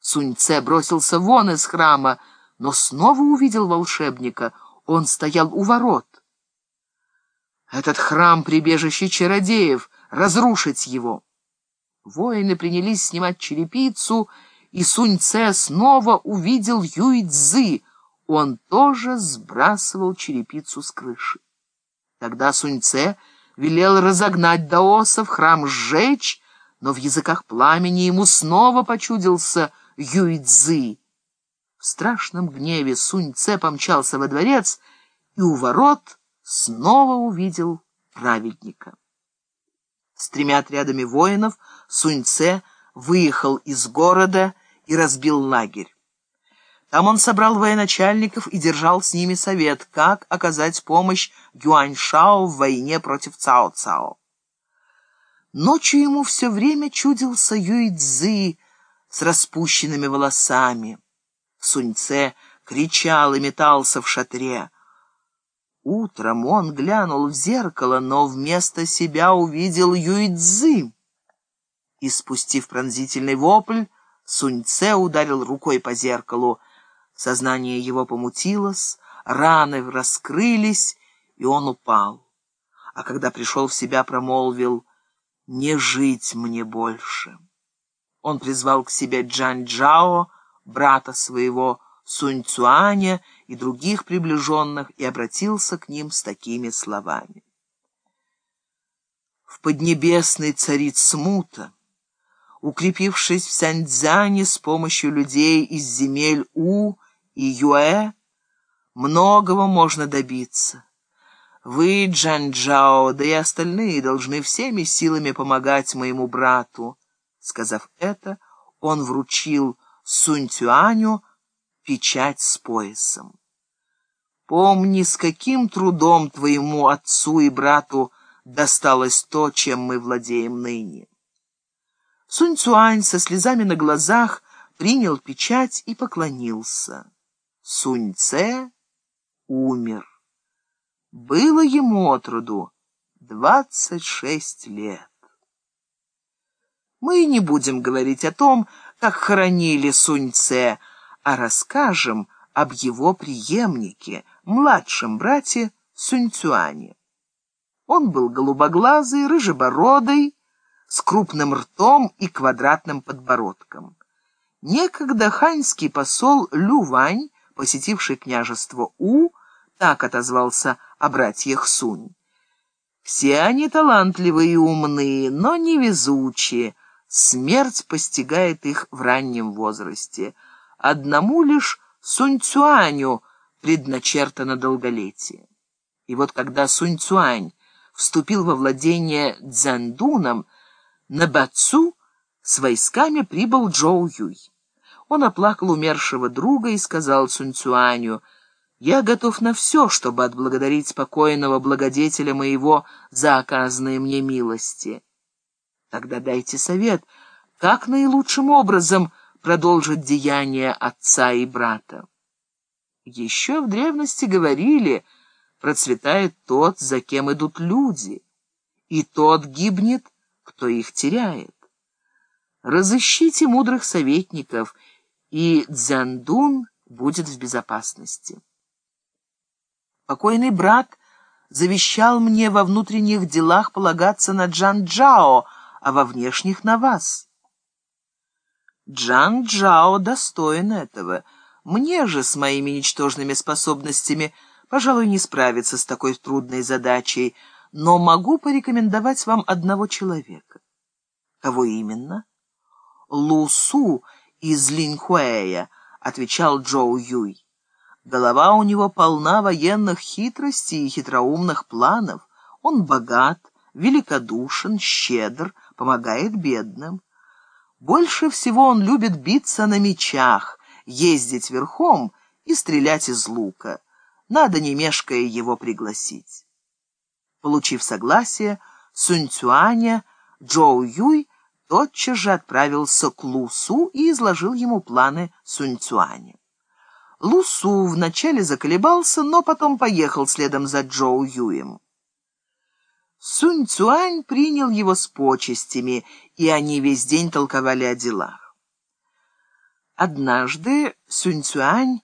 Суньце бросился вон из храма, но снова увидел волшебника. Он стоял у ворот. Этот храм — прибежище чародеев, разрушить его. Воины принялись снимать черепицу, и Суньце снова увидел Юй-Цзы. Он тоже сбрасывал черепицу с крыши. Тогда Суньце велел разогнать даосов, храм сжечь, но в языках пламени ему снова почудился Юй-Цзы. В страшном гневе Сунь-Це помчался во дворец и у ворот снова увидел праведника. С тремя отрядами воинов Сунь-Це выехал из города и разбил лагерь. Там он собрал военачальников и держал с ними совет, как оказать помощь Юаньшао в войне против Цао-Цао. Ночью ему все время чудился Юй-Цзы с распущенными волосами. Суньце кричал и метался в шатре. Утром он глянул в зеркало, но вместо себя увидел Юй-Цзы. И, спустив пронзительный вопль, Суньце ударил рукой по зеркалу — Сознание его помутилось, раны раскрылись, и он упал. А когда пришел в себя, промолвил «Не жить мне больше». Он призвал к себе Джан Джао, брата своего Сунь Цуаня и других приближенных, и обратился к ним с такими словами. В Поднебесной царит смута. Укрепившись в Сяньцзяне с помощью людей из земель У, и Юэ, многого можно добиться. Вы, Джан-Джао, да и остальные должны всеми силами помогать моему брату. Сказав это, он вручил Сунь-Тюаню печать с поясом. Помни, с каким трудом твоему отцу и брату досталось то, чем мы владеем ныне. Сунь-Цюань со слезами на глазах принял печать и поклонился. Суньце умер. Было ему отроду двадцать шесть лет. Мы не будем говорить о том, как хоронили Суньце, а расскажем об его преемнике, младшем брате Суньцюане. Он был голубоглазый, рыжебородый, с крупным ртом и квадратным подбородком. Некогда ханьский посол Лю Вань посетивший княжество У, так отозвался о братьях Сунь. Все они талантливые и умные, но невезучие. Смерть постигает их в раннем возрасте. Одному лишь Сунь Цюаню предначертано долголетие. И вот когда Сунь Цюань вступил во владение Цзэндуном, на Бацу с войсками прибыл Джоу Юй. Он оплакал умершего друга и сказал Сунцюаню, «Я готов на все, чтобы отблагодарить спокойного благодетеля моего за оказанные мне милости». Тогда дайте совет, как наилучшим образом продолжить деяния отца и брата. Еще в древности говорили, процветает тот, за кем идут люди, и тот гибнет, кто их теряет. Разыщите мудрых советников — и Дзяндун будет в безопасности. Покойный брат завещал мне во внутренних делах полагаться на Джан Джао, а во внешних — на вас. Джан Джао достоин этого. Мне же с моими ничтожными способностями, пожалуй, не справиться с такой трудной задачей, но могу порекомендовать вам одного человека. Кого именно? Лу Су — из Линьхуэя», — отвечал Джоу Юй. Голова у него полна военных хитростей и хитроумных планов. Он богат, великодушен, щедр, помогает бедным. Больше всего он любит биться на мечах, ездить верхом и стрелять из лука. Надо, не мешкая, его пригласить. Получив согласие, Сунь Цюаня, Джоу Юй тотчас же отправился к Лусу и изложил ему планы Суньцюаня. Лусу вначале заколебался, но потом поехал следом за Джоу Юем. Сунь Цюань принял его с почестями, и они весь день толковали о делах. Однажды Сюнь-Цюань